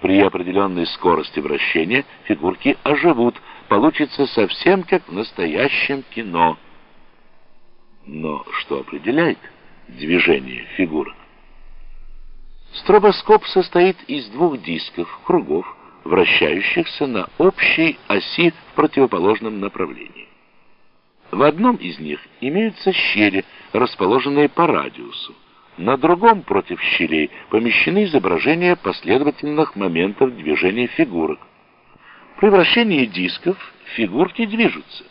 При определенной скорости вращения фигурки оживут, получится совсем как в настоящем кино. Но что определяет движение фигурок? Стробоскоп состоит из двух дисков, кругов, вращающихся на общей оси в противоположном направлении. В одном из них имеются щели, расположенные по радиусу. На другом против щелей помещены изображения последовательных моментов движения фигурок. При вращении дисков фигурки движутся.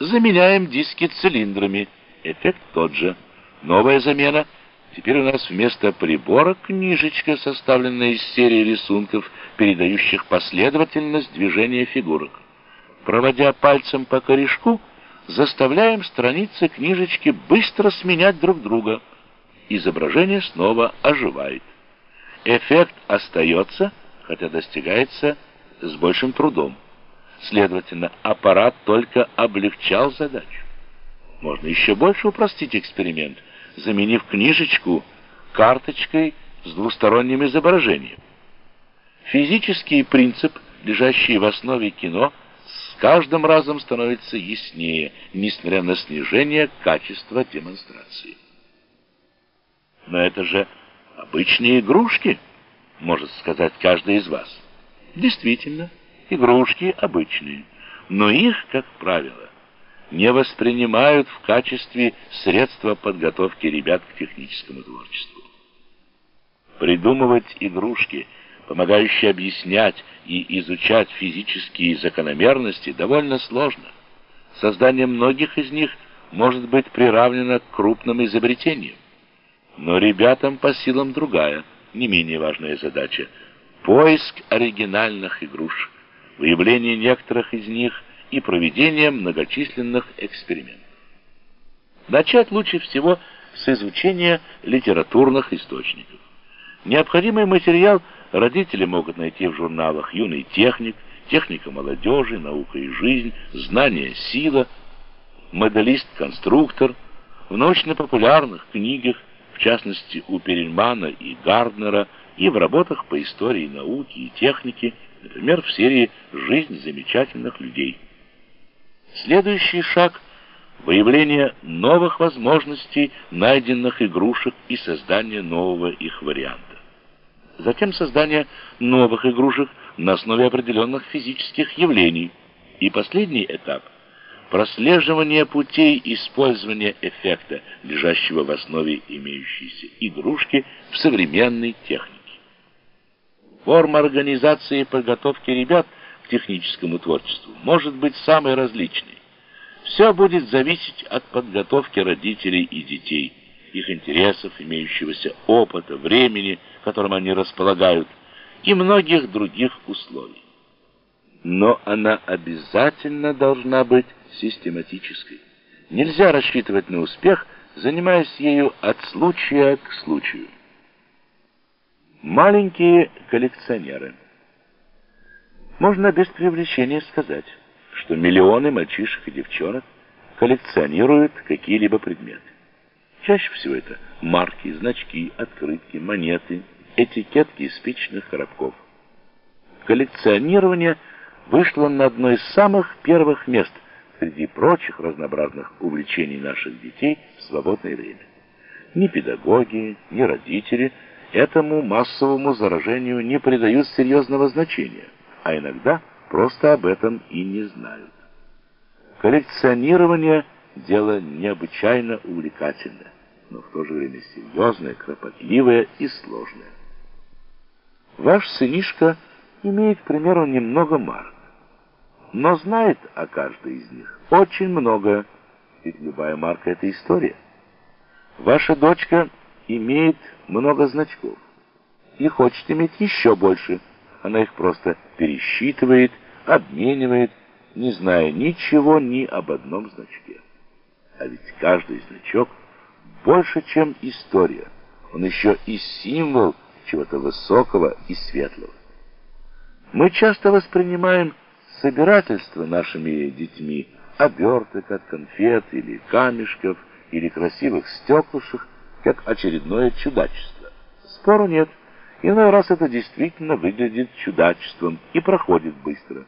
Заменяем диски цилиндрами. Эффект тот же. Новая замена – Теперь у нас вместо прибора книжечка, составленная из серии рисунков, передающих последовательность движения фигурок. Проводя пальцем по корешку, заставляем страницы книжечки быстро сменять друг друга. Изображение снова оживает. Эффект остается, хотя достигается с большим трудом. Следовательно, аппарат только облегчал задачу. Можно еще больше упростить эксперимент – заменив книжечку карточкой с двусторонним изображением. Физический принцип, лежащий в основе кино, с каждым разом становится яснее, несмотря на снижение качества демонстрации. Но это же обычные игрушки, может сказать каждый из вас. Действительно, игрушки обычные, но их, как правило, не воспринимают в качестве средства подготовки ребят к техническому творчеству. Придумывать игрушки, помогающие объяснять и изучать физические закономерности, довольно сложно. Создание многих из них может быть приравнено к крупным изобретениям. Но ребятам по силам другая, не менее важная задача – поиск оригинальных игрушек, выявление некоторых из них – и проведением многочисленных экспериментов. Начать лучше всего с изучения литературных источников. Необходимый материал родители могут найти в журналах «Юный техник», «Техника молодежи», «Наука и жизнь», «Знание, сила», «Моделист-конструктор», в научно-популярных книгах, в частности у Перельмана и Гарднера, и в работах по истории науки и техники, например, в серии «Жизнь замечательных людей». Следующий шаг – выявление новых возможностей найденных игрушек и создание нового их варианта. Затем создание новых игрушек на основе определенных физических явлений. И последний этап – прослеживание путей использования эффекта, лежащего в основе имеющейся игрушки в современной технике. Форма организации подготовки ребят – техническому творчеству может быть самой различной. Все будет зависеть от подготовки родителей и детей, их интересов, имеющегося опыта, времени, которым они располагают, и многих других условий. Но она обязательно должна быть систематической. Нельзя рассчитывать на успех, занимаясь ею от случая к случаю. Маленькие коллекционеры – можно без привлечения сказать, что миллионы мальчишек и девчонок коллекционируют какие-либо предметы. Чаще всего это марки, значки, открытки, монеты, этикетки из спичных коробков. Коллекционирование вышло на одно из самых первых мест среди прочих разнообразных увлечений наших детей в свободное время. Ни педагоги, ни родители этому массовому заражению не придают серьезного значения а иногда просто об этом и не знают. Коллекционирование – дело необычайно увлекательное, но в то же время серьезное, кропотливое и сложное. Ваш сынишка имеет, к примеру, немного марок, но знает о каждой из них очень многое, ведь любая марка – это история. Ваша дочка имеет много значков и хочет иметь еще больше – она их просто пересчитывает, обменивает, не зная ничего ни об одном значке. А ведь каждый значок больше, чем история. Он еще и символ чего-то высокого и светлого. Мы часто воспринимаем собирательство нашими детьми оберток от конфет или камешков или красивых стеклышек как очередное чудачество. Спору нет. Иной раз это действительно выглядит чудачеством и проходит быстро.